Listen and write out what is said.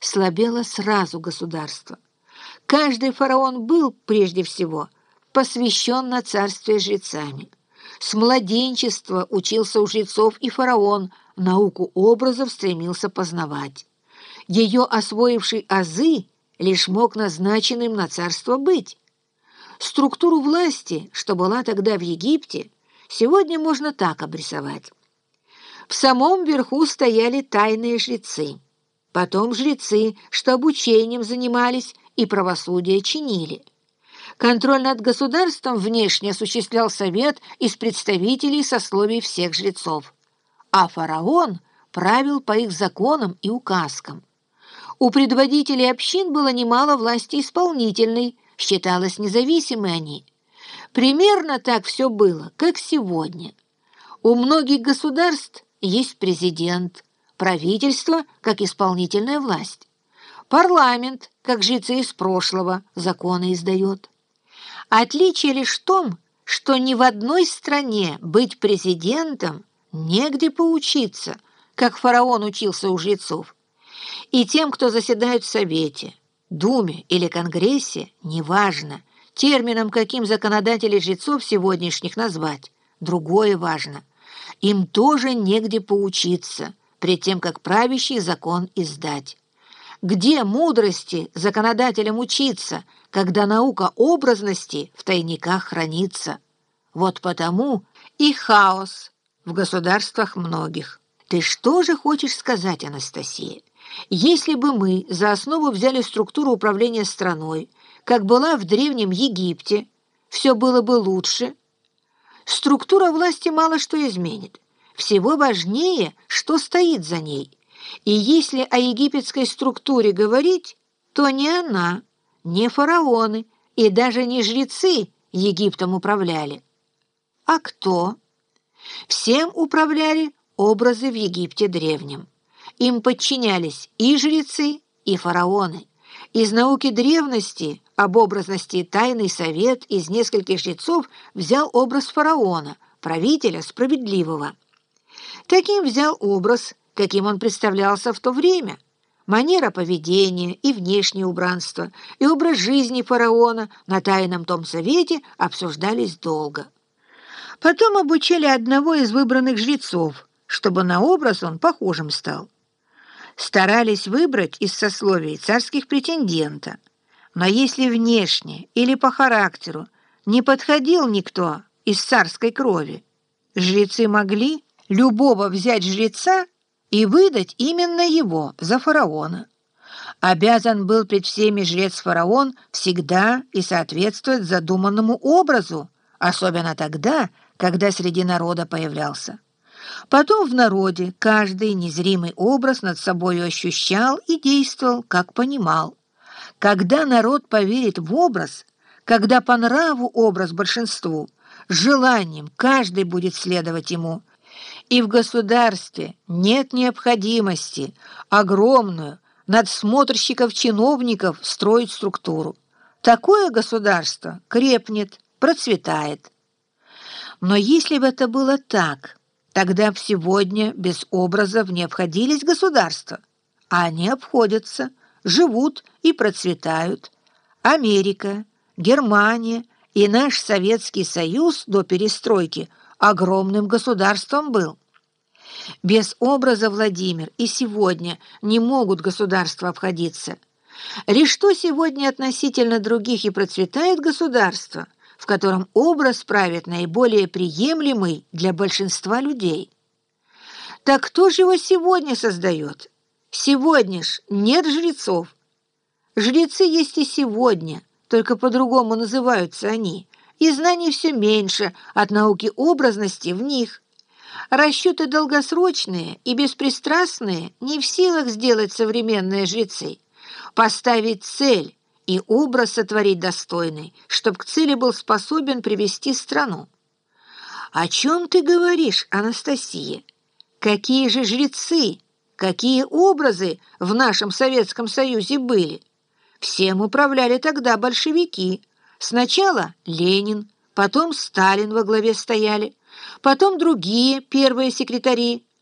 слабело сразу государство. Каждый фараон был, прежде всего, посвящен на царствие жрецами. С младенчества учился у жрецов и фараон, науку образов стремился познавать. Ее освоивший азы лишь мог назначенным на царство быть. Структуру власти, что была тогда в Египте, сегодня можно так обрисовать. В самом верху стояли тайные жрецы, потом жрецы, что обучением занимались и правосудие чинили. Контроль над государством внешне осуществлял совет из представителей сословий всех жрецов, а фараон правил по их законам и указкам. У предводителей общин было немало власти исполнительной, считалось независимы они. Примерно так все было, как сегодня. У многих государств есть президент, правительство как исполнительная власть, парламент, как жрецы из прошлого, законы издает. Отличие лишь в том, что ни в одной стране быть президентом негде поучиться, как фараон учился у жрецов. И тем, кто заседает в Совете, Думе или Конгрессе, неважно, термином, каким законодатели жрецов сегодняшних назвать, другое важно. Им тоже негде поучиться, пред тем, как правящий закон издать. Где мудрости законодателям учиться, когда наука образности в тайниках хранится? Вот потому и хаос в государствах многих. Ты что же хочешь сказать, Анастасия? Если бы мы за основу взяли структуру управления страной, как была в Древнем Египте, все было бы лучше. Структура власти мало что изменит. Всего важнее, что стоит за ней. И если о египетской структуре говорить, то не она, не фараоны и даже не жрецы Египтом управляли. А кто? Всем управляли образы в Египте древнем. Им подчинялись и жрецы, и фараоны. Из науки древности об образности тайный совет из нескольких жрецов взял образ фараона, правителя справедливого. Таким взял образ, каким он представлялся в то время. Манера поведения и внешнее убранство, и образ жизни фараона на тайном том совете обсуждались долго. Потом обучали одного из выбранных жрецов, чтобы на образ он похожим стал старались выбрать из сословий царских претендента. Но если внешне или по характеру не подходил никто из царской крови, жрецы могли любого взять жреца и выдать именно его за фараона. Обязан был пред всеми жрец-фараон всегда и соответствовать задуманному образу, особенно тогда, когда среди народа появлялся. Потом в народе каждый незримый образ над собой ощущал и действовал, как понимал. Когда народ поверит в образ, когда по нраву образ большинству, желанием каждый будет следовать ему. И в государстве нет необходимости огромную надсмотрщиков-чиновников строить структуру. Такое государство крепнет, процветает. Но если бы это было так – Тогда сегодня без образов не обходились государства, а они обходятся, живут и процветают. Америка, Германия и наш Советский Союз до перестройки огромным государством был. Без образа Владимир и сегодня не могут государства обходиться. Лишь что сегодня относительно других и процветает государство – в котором образ правит наиболее приемлемый для большинства людей. Так кто же его сегодня создает? Сегодня ж нет жрецов. Жрецы есть и сегодня, только по-другому называются они, и знаний все меньше от науки образности в них. Расчеты долгосрочные и беспристрастные не в силах сделать современные жрецы. Поставить цель, и образ сотворить достойный, чтоб к цели был способен привести страну. «О чем ты говоришь, Анастасия? Какие же жрецы, какие образы в нашем Советском Союзе были? Всем управляли тогда большевики. Сначала Ленин, потом Сталин во главе стояли, потом другие первые секретари,